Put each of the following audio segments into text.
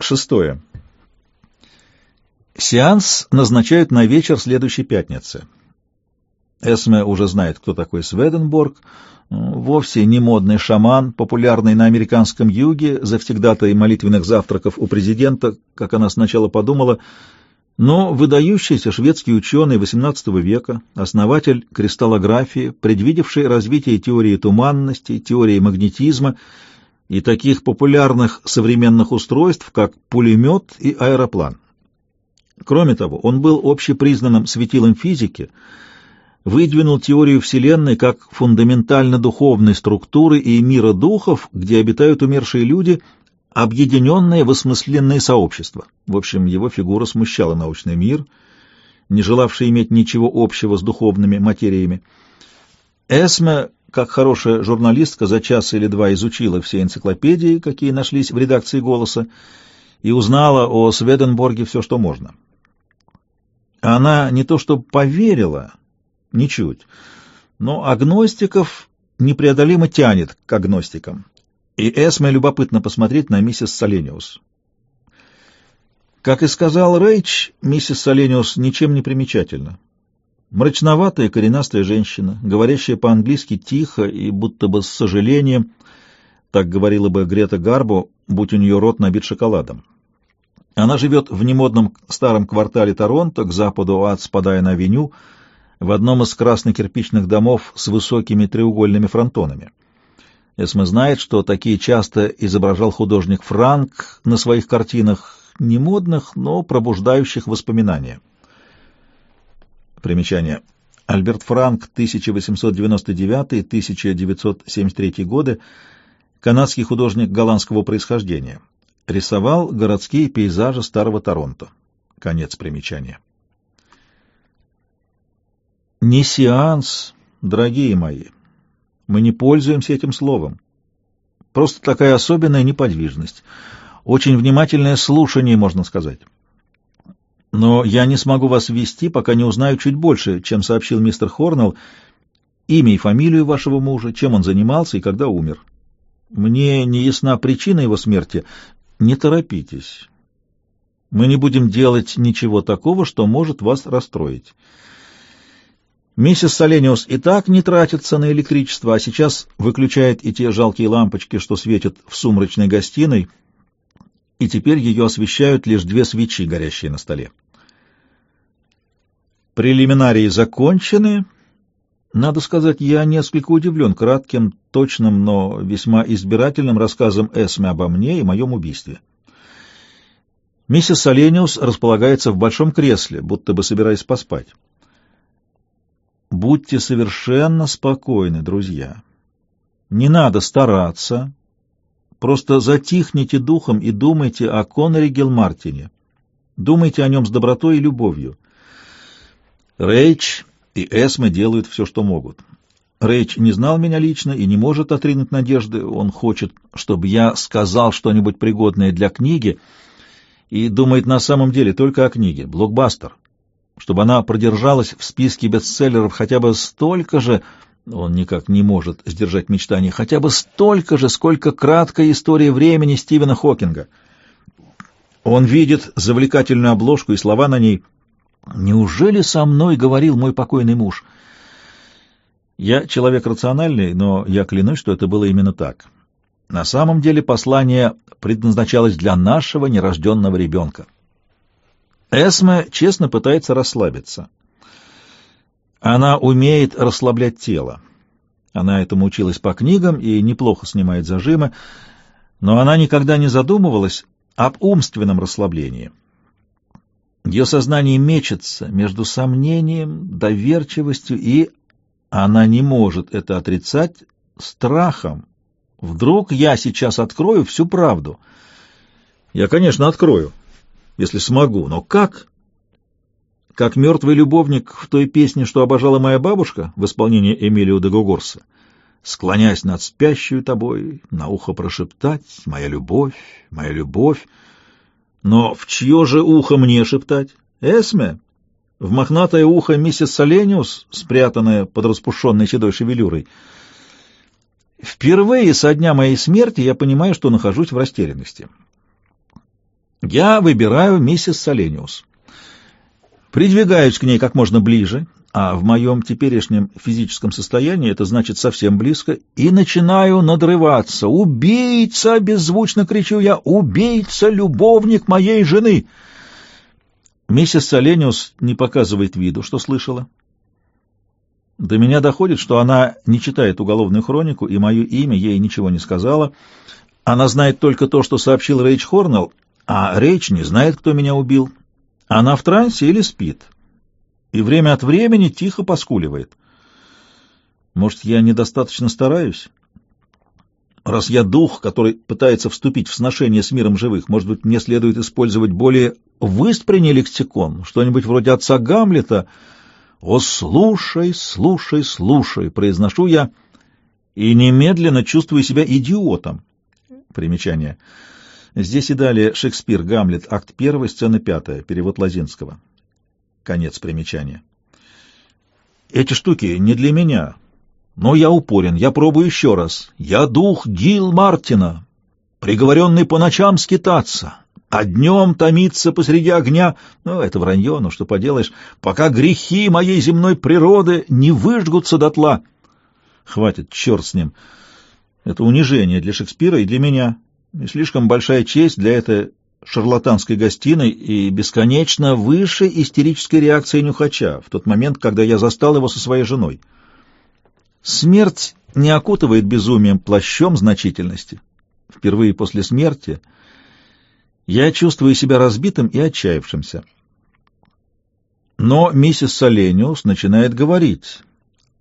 Шестое. Сеанс назначают на вечер следующей пятницы. Эсме уже знает, кто такой Сведенборг, вовсе не модный шаман, популярный на американском юге, завсегдатай молитвенных завтраков у президента, как она сначала подумала, но выдающийся шведский ученый XVIII века, основатель кристаллографии, предвидевший развитие теории туманности, теории магнетизма и таких популярных современных устройств, как пулемет и аэроплан. Кроме того, он был общепризнанным светилом физики, выдвинул теорию Вселенной как фундаментально-духовной структуры и мира духов, где обитают умершие люди, объединенные в осмысленные сообщества. В общем, его фигура смущала научный мир, не желавший иметь ничего общего с духовными материями. Эсме, как хорошая журналистка, за час или два изучила все энциклопедии, какие нашлись в редакции «Голоса», и узнала о Сведенборге все, что можно. Она не то что поверила, ничуть, но агностиков непреодолимо тянет к агностикам, и Эсме любопытно посмотреть на миссис Салениус. Как и сказал Рейч, миссис Салениус ничем не примечательна. Мрачноватая коренастая женщина, говорящая по-английски тихо и будто бы с сожалением, так говорила бы Грета Гарбо, будь у нее рот набит шоколадом. Она живет в немодном старом квартале Торонто, к западу от спадая на авеню, в одном из красно-кирпичных домов с высокими треугольными фронтонами. Эсме знает, что такие часто изображал художник Франк на своих картинах, не модных, но пробуждающих воспоминания. Примечание. Альберт Франк, 1899-1973 годы, канадский художник голландского происхождения. Рисовал городские пейзажи старого Торонто. Конец примечания. Не сеанс, дорогие мои. Мы не пользуемся этим словом. Просто такая особенная неподвижность. Очень внимательное слушание, можно сказать. Но я не смогу вас ввести, пока не узнаю чуть больше, чем сообщил мистер Хорнелл, имя и фамилию вашего мужа, чем он занимался и когда умер. Мне не ясна причина его смерти, не торопитесь. Мы не будем делать ничего такого, что может вас расстроить. Миссис Солениус и так не тратится на электричество, а сейчас выключает и те жалкие лампочки, что светят в сумрачной гостиной, и теперь ее освещают лишь две свечи, горящие на столе. Прелиминарии закончены. Надо сказать, я несколько удивлен кратким, точным, но весьма избирательным рассказом Эсме обо мне и моем убийстве. Миссис Солениус располагается в большом кресле, будто бы собираясь поспать. Будьте совершенно спокойны, друзья. Не надо стараться. Просто затихните духом и думайте о Коноре Гелмартине. Думайте о нем с добротой и любовью. Рейч и Эсме делают все, что могут. Рэйч не знал меня лично и не может отринуть надежды. Он хочет, чтобы я сказал что-нибудь пригодное для книги и думает на самом деле только о книге. Блокбастер. Чтобы она продержалась в списке бестселлеров хотя бы столько же, он никак не может сдержать мечтания, хотя бы столько же, сколько краткая история времени Стивена Хокинга. Он видит завлекательную обложку и слова на ней «Неужели со мной говорил мой покойный муж?» Я человек рациональный, но я клянусь, что это было именно так. На самом деле послание предназначалось для нашего нерожденного ребенка. Эсме честно пытается расслабиться. Она умеет расслаблять тело. Она этому училась по книгам и неплохо снимает зажимы, но она никогда не задумывалась об умственном расслаблении. Ее сознание мечется между сомнением, доверчивостью и она не может это отрицать страхом. Вдруг я сейчас открою всю правду. Я, конечно, открою, если смогу, но как? Как мертвый любовник в той песне, что обожала моя бабушка в исполнении Эмилио де Гугорса, склонясь над спящую тобой, на ухо прошептать «Моя любовь, моя любовь». Но в чье же ухо мне шептать? Эсме? в мохнатое ухо миссис Солениус, спрятанное под распушенной седой шевелюрой. Впервые со дня моей смерти я понимаю, что нахожусь в растерянности. Я выбираю миссис Солениус. Придвигаюсь к ней как можно ближе, а в моем теперешнем физическом состоянии это значит совсем близко, и начинаю надрываться. «Убийца!» — беззвучно кричу я. «Убийца! Любовник моей жены!» Миссис Солениус не показывает виду, что слышала. До меня доходит, что она не читает уголовную хронику, и мое имя ей ничего не сказала. Она знает только то, что сообщил Рейч Хорнелл, а Рейч не знает, кто меня убил. Она в трансе или спит и время от времени тихо поскуливает. Может, я недостаточно стараюсь? Раз я дух, который пытается вступить в сношение с миром живых, может быть, мне следует использовать более выспренний лексикон, что-нибудь вроде отца Гамлета. «О, слушай, слушай, слушай!» — произношу я, и немедленно чувствую себя идиотом. Примечание. Здесь и далее Шекспир, Гамлет, акт 1, сцена 5, перевод Лазинского. Конец примечания. Эти штуки не для меня. Но я упорен, я пробую еще раз. Я дух Гил Мартина, приговоренный по ночам скитаться, а днем томиться посреди огня. Ну, это вранье, но что поделаешь, пока грехи моей земной природы не выжгутся дотла. Хватит, черт с ним. Это унижение для Шекспира и для меня. И слишком большая честь для этой шарлатанской гостиной и бесконечно выше истерической реакции нюхача в тот момент, когда я застал его со своей женой. Смерть не окутывает безумием плащом значительности. Впервые после смерти я чувствую себя разбитым и отчаявшимся. Но миссис Солениус начинает говорить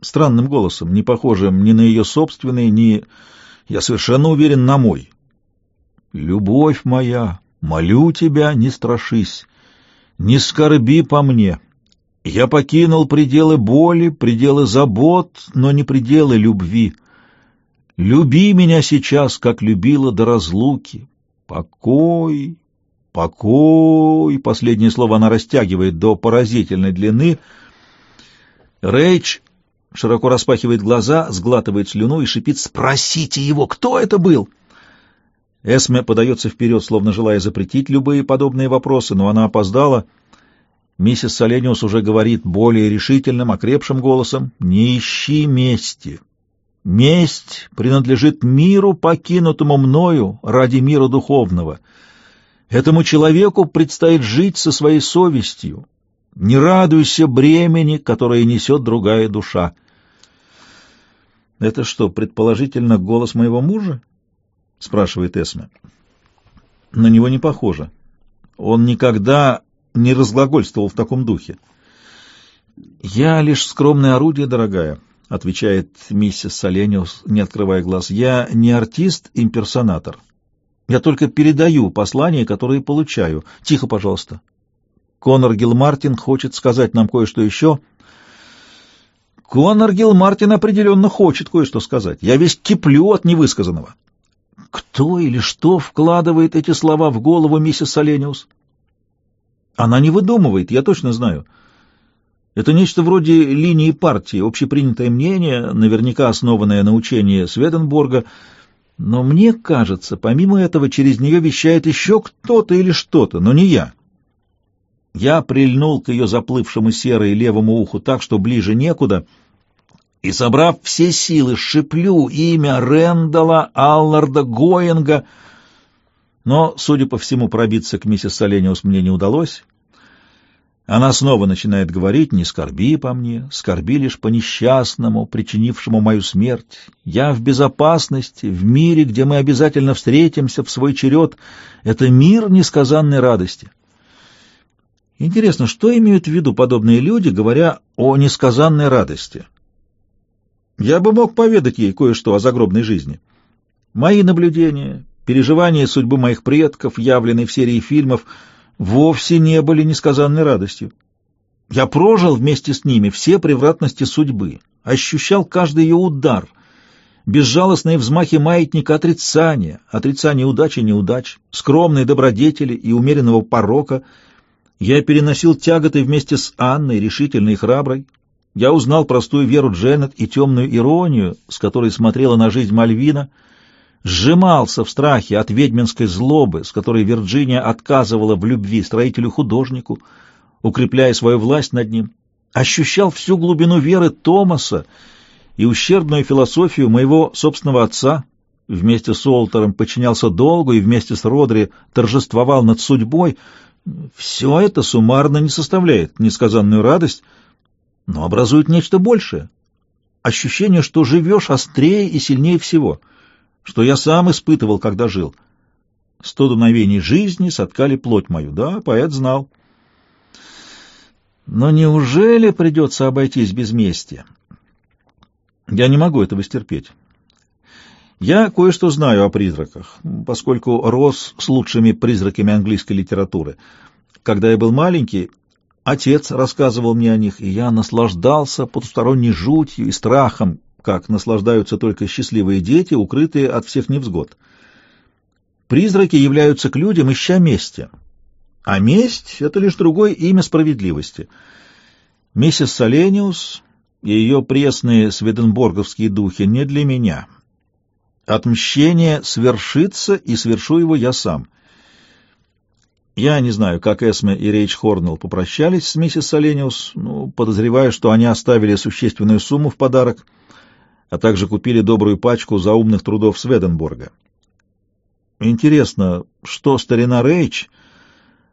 странным голосом, не похожим ни на ее собственный, ни, я совершенно уверен, на мой. «Любовь моя, Молю тебя, не страшись, не скорби по мне. Я покинул пределы боли, пределы забот, но не пределы любви. Люби меня сейчас, как любила до разлуки. Покой, покой. Последнее слово она растягивает до поразительной длины. Рейч широко распахивает глаза, сглатывает слюну и шипит «Спросите его, кто это был?» Эсме подается вперед, словно желая запретить любые подобные вопросы, но она опоздала. Миссис Солениус уже говорит более решительным, окрепшим голосом «Не ищи мести. Месть принадлежит миру, покинутому мною ради мира духовного. Этому человеку предстоит жить со своей совестью. Не радуйся бремени, которое несет другая душа». Это что, предположительно, голос моего мужа? — спрашивает Эсме. На него не похоже. Он никогда не разглагольствовал в таком духе. «Я лишь скромное орудие, дорогая», — отвечает миссис Солениус, не открывая глаз. «Я не артист, имперсонатор. Я только передаю послания, которые получаю. Тихо, пожалуйста. Конор Гилмартин хочет сказать нам кое-что еще». Конор Гилмартин определенно хочет кое-что сказать. Я весь киплю от невысказанного. Кто или что вкладывает эти слова в голову миссис Солениус? Она не выдумывает, я точно знаю. Это нечто вроде линии партии, общепринятое мнение, наверняка основанное на учении Сведенборга, но мне кажется, помимо этого через нее вещает еще кто-то или что-то, но не я. Я прильнул к ее заплывшему серой левому уху так, что ближе некуда — и, собрав все силы, шиплю имя Рэндала Алларда Гоинга, но, судя по всему, пробиться к миссис Солениус мне не удалось. Она снова начинает говорить «Не скорби по мне, скорби лишь по несчастному, причинившему мою смерть. Я в безопасности, в мире, где мы обязательно встретимся в свой черед. Это мир несказанной радости». Интересно, что имеют в виду подобные люди, говоря о несказанной радости? Я бы мог поведать ей кое-что о загробной жизни. Мои наблюдения, переживания судьбы моих предков, явленные в серии фильмов, вовсе не были несказанной радостью. Я прожил вместе с ними все превратности судьбы, ощущал каждый ее удар, безжалостные взмахи маятника отрицания, отрицания удачи и неудач, скромной добродетели и умеренного порока. Я переносил тяготы вместе с Анной, решительной и храброй, я узнал простую веру Дженнет и темную иронию, с которой смотрела на жизнь Мальвина. сжимался в страхе от ведьминской злобы, с которой Вирджиния отказывала в любви строителю-художнику, укрепляя свою власть над ним, ощущал всю глубину веры Томаса и ущербную философию моего собственного отца, вместе с Уолтером подчинялся долгу и вместе с Родри торжествовал над судьбой, все это суммарно не составляет несказанную радость, но образует нечто большее. Ощущение, что живешь острее и сильнее всего, что я сам испытывал, когда жил. Сто дуновений жизни соткали плоть мою, да, поэт знал. Но неужели придется обойтись без мести? Я не могу этого стерпеть. Я кое-что знаю о призраках, поскольку рос с лучшими призраками английской литературы. Когда я был маленький, отец рассказывал мне о них, и я наслаждался потусторонней жутью и страхом, как наслаждаются только счастливые дети, укрытые от всех невзгод. Призраки являются к людям, ища мести. А месть — это лишь другое имя справедливости. Миссис Солениус и ее пресные сведенборговские духи не для меня — Отмщение свершится, и свершу его я сам. Я не знаю, как Эсме и Рейч Хорнелл попрощались с миссис Солениус, ну, подозреваю, что они оставили существенную сумму в подарок, а также купили добрую пачку заумных трудов Сведенборга. Интересно, что старина Рейч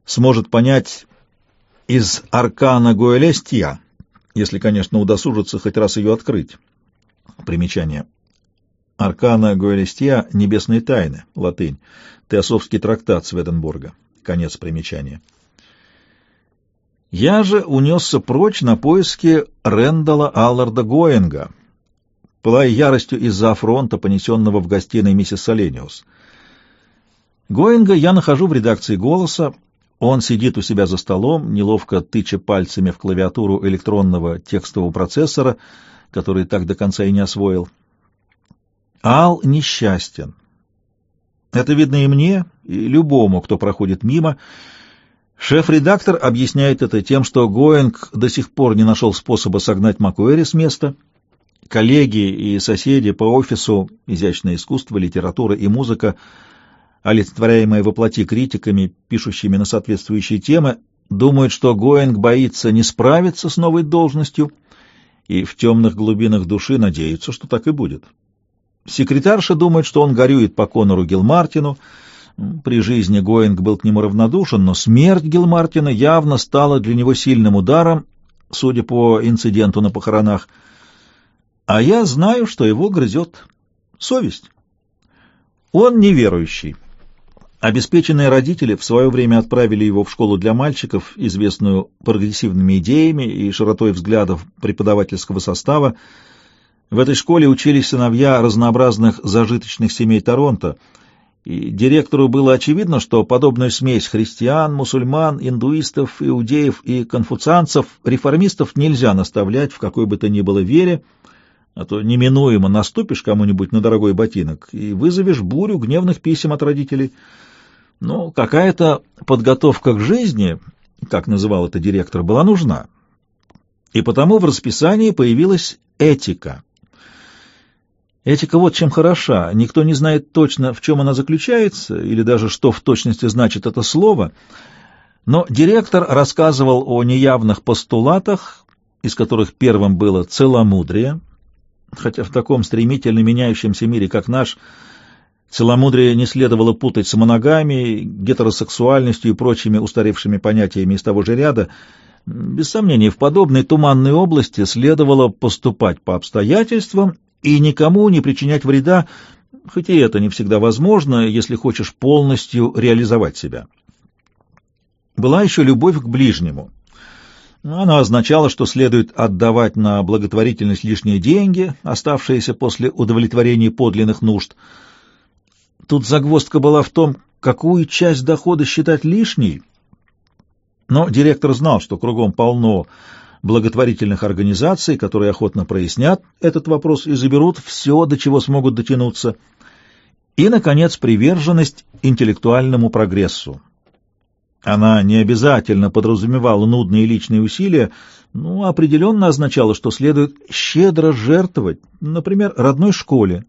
сможет понять из аркана Гоэлестия, если, конечно, удосужится хоть раз ее открыть. Примечание. Аркана Гуэлестия «Небесные тайны», латынь, Теософский трактат Сведенборга, конец примечания. Я же унесся прочь на поиски Рэндала Алларда Гоинга, пылая яростью из-за афронта, понесенного в гостиной миссис Солениус. Гоинга я нахожу в редакции «Голоса», он сидит у себя за столом, неловко тыча пальцами в клавиатуру электронного текстового процессора, который так до конца и не освоил. Ал несчастен. Это видно и мне, и любому, кто проходит мимо. Шеф-редактор объясняет это тем, что Гоинг до сих пор не нашел способа согнать Макуэри с места. Коллеги и соседи по офису «Изящное искусство», «Литература» и «Музыка», олицетворяемые воплоти критиками, пишущими на соответствующие темы, думают, что Гоинг боится не справиться с новой должностью и в темных глубинах души надеются, что так и будет. Секретарша думает, что он горюет по Конору Гилмартину. При жизни Гоинг был к нему равнодушен, но смерть Гилмартина явно стала для него сильным ударом, судя по инциденту на похоронах. А я знаю, что его грызет совесть. Он неверующий. Обеспеченные родители в свое время отправили его в школу для мальчиков, известную прогрессивными идеями и широтой взглядов преподавательского состава, в этой школе учились сыновья разнообразных зажиточных семей Торонто, и директору было очевидно, что подобную смесь христиан, мусульман, индуистов, иудеев и конфуцианцев, реформистов нельзя наставлять в какой бы то ни было вере, а то неминуемо наступишь кому-нибудь на дорогой ботинок и вызовешь бурю гневных писем от родителей. Но какая-то подготовка к жизни, как называл это директор, была нужна. И потому в расписании появилась этика — Этика вот чем хороша. Никто не знает точно, в чем она заключается, или даже что в точности значит это слово. Но директор рассказывал о неявных постулатах, из которых первым было целомудрие, хотя в таком стремительно меняющемся мире, как наш, целомудрие не следовало путать с моногамией, гетеросексуальностью и прочими устаревшими понятиями из того же ряда. Без сомнения, в подобной туманной области следовало поступать по обстоятельствам и никому не причинять вреда, хоть и это не всегда возможно, если хочешь полностью реализовать себя. Была еще любовь к ближнему. Она означала, что следует отдавать на благотворительность лишние деньги, оставшиеся после удовлетворения подлинных нужд. Тут загвоздка была в том, какую часть дохода считать лишней, но директор знал, что кругом полно благотворительных организаций, которые охотно прояснят этот вопрос и заберут все, до чего смогут дотянуться. И, наконец, приверженность интеллектуальному прогрессу. Она не обязательно подразумевала нудные личные усилия, но определенно означала, что следует щедро жертвовать, например, родной школе,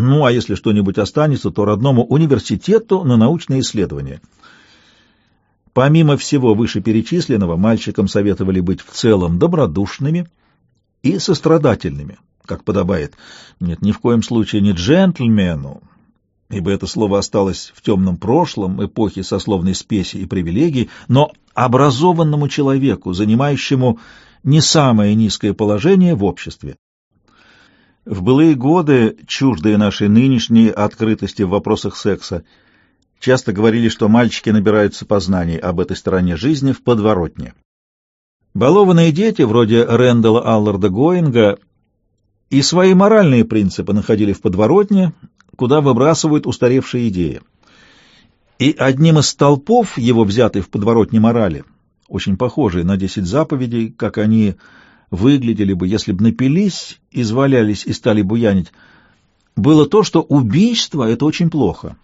Ну, а если что-нибудь останется, то родному университету на научные исследования. Помимо всего вышеперечисленного, мальчикам советовали быть в целом добродушными и сострадательными, как подобает. Нет, ни в коем случае не джентльмену, ибо это слово осталось в темном прошлом, эпохи сословной спеси и привилегий, но образованному человеку, занимающему не самое низкое положение в обществе. В былые годы, чуждые нашей нынешней открытости в вопросах секса, часто говорили, что мальчики набираются познаний об этой стороне жизни в подворотне. Балованные дети, вроде Рэндала Алларда Гоинга, и свои моральные принципы находили в подворотне, куда выбрасывают устаревшие идеи. И одним из столпов его взятой в подворотне морали, очень похожей на десять заповедей, как они выглядели бы, если бы напились, извалялись и стали буянить, было то, что убийство — это очень плохо.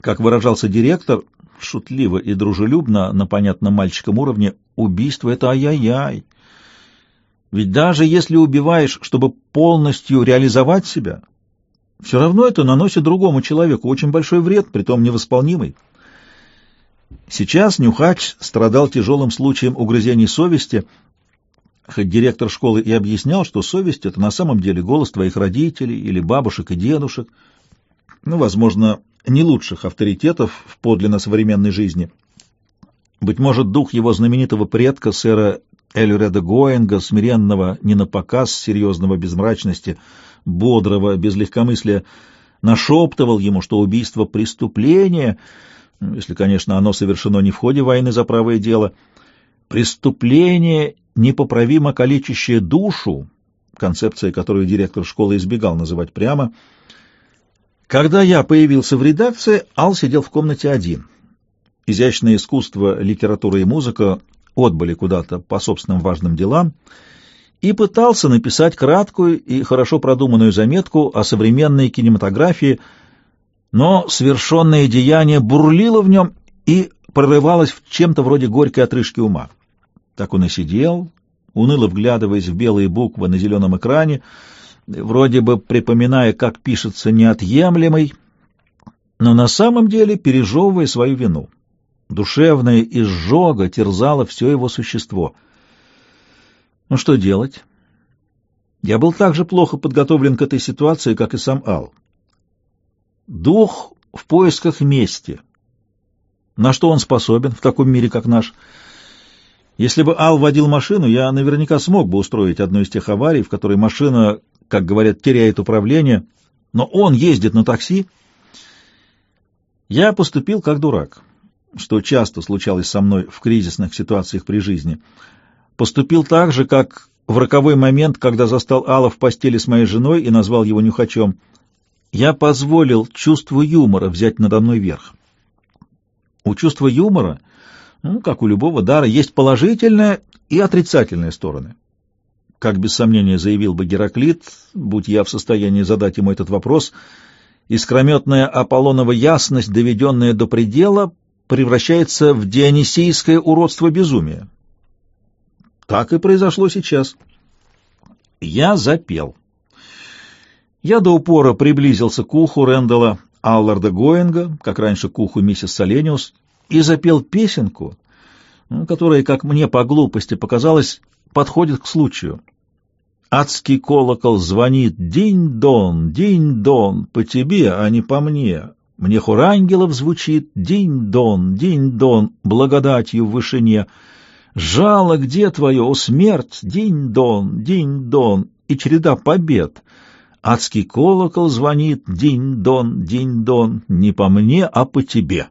Как выражался директор, шутливо и дружелюбно, на понятном мальчиком уровне, убийство — это ай-яй-яй. Ведь даже если убиваешь, чтобы полностью реализовать себя, все равно это наносит другому человеку очень большой вред, притом невосполнимый. Сейчас Нюхач страдал тяжелым случаем угрызений совести, хоть директор школы и объяснял, что совесть — это на самом деле голос твоих родителей или бабушек и дедушек, ну, возможно, не лучших авторитетов в подлинно современной жизни. Быть может, дух его знаменитого предка, сэра Элюреда Гоинга, смиренного не на показ серьезного безмрачности, бодрого, без легкомыслия, нашептывал ему, что убийство — преступление, если, конечно, оно совершено не в ходе войны за правое дело, преступление, непоправимо калечащее душу, концепция, которую директор школы избегал называть прямо. Когда я появился в редакции, Ал сидел в комнате один. Изящное искусство, литература и музыка отбыли куда-то по собственным важным делам — и пытался написать краткую и хорошо продуманную заметку о современной кинематографии, но свершенное деяние бурлило в нем и прорывалось в чем-то вроде горькой отрыжки ума. Так он и сидел, уныло вглядываясь в белые буквы на зеленом экране, вроде бы припоминая, как пишется неотъемлемый, но на самом деле пережевывая свою вину. Душевная изжога терзала все его существо — ну что делать? Я был так же плохо подготовлен к этой ситуации, как и сам Ал. Дух в поисках мести. На что он способен в таком мире, как наш? Если бы Ал водил машину, я наверняка смог бы устроить одну из тех аварий, в которой машина, как говорят, теряет управление, но он ездит на такси. Я поступил как дурак, что часто случалось со мной в кризисных ситуациях при жизни — поступил так же, как в роковой момент, когда застал Алла в постели с моей женой и назвал его нюхачом. Я позволил чувству юмора взять надо мной верх. У чувства юмора, ну, как у любого дара, есть положительная и отрицательная стороны. Как без сомнения заявил бы Гераклит, будь я в состоянии задать ему этот вопрос, искрометная Аполлонова ясность, доведенная до предела, превращается в дионисийское уродство безумия. Так и произошло сейчас. Я запел. Я до упора приблизился к уху Рэндала Алларда Гоинга, как раньше к уху миссис Салениус, и запел песенку, которая, как мне по глупости показалось, подходит к случаю. Адский колокол звонит «Динь-дон, динь-дон, по тебе, а не по мне». Мне хор ангелов звучит «Динь-дон, динь-дон, благодатью в вышине». Жало где твое, о смерть, динь-дон, динь-дон, и череда побед. Адский колокол звонит, динь-дон, динь-дон, не по мне, а по тебе.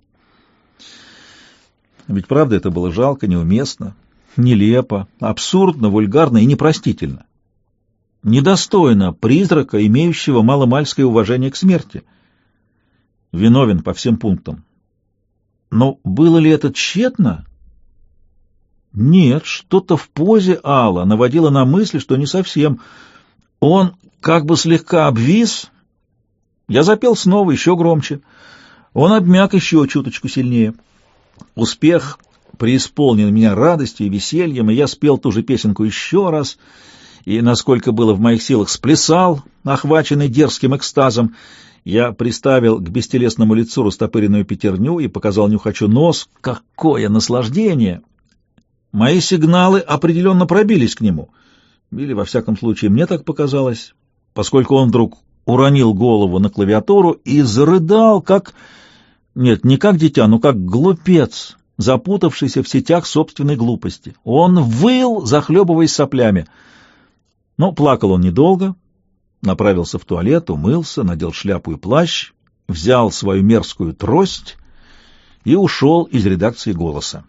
Ведь правда это было жалко, неуместно, нелепо, абсурдно, вульгарно и непростительно. Недостойно призрака, имеющего маломальское уважение к смерти. Виновен по всем пунктам. Но было ли это тщетно? Нет, что-то в позе Алла наводило на мысль, что не совсем. Он как бы слегка обвис. Я запел снова, еще громче. Он обмяк еще чуточку сильнее. Успех преисполнил меня радостью и весельем, и я спел ту же песенку еще раз, и, насколько было в моих силах, сплясал, охваченный дерзким экстазом. Я приставил к бестелесному лицу растопыренную пятерню и показал нюхачу нос. Какое наслаждение! Мои сигналы определенно пробились к нему. Или, во всяком случае, мне так показалось, поскольку он вдруг уронил голову на клавиатуру и зарыдал, как... Нет, не как дитя, но как глупец, запутавшийся в сетях собственной глупости. Он выл, захлебываясь соплями. Но плакал он недолго, направился в туалет, умылся, надел шляпу и плащ, взял свою мерзкую трость и ушел из редакции «Голоса».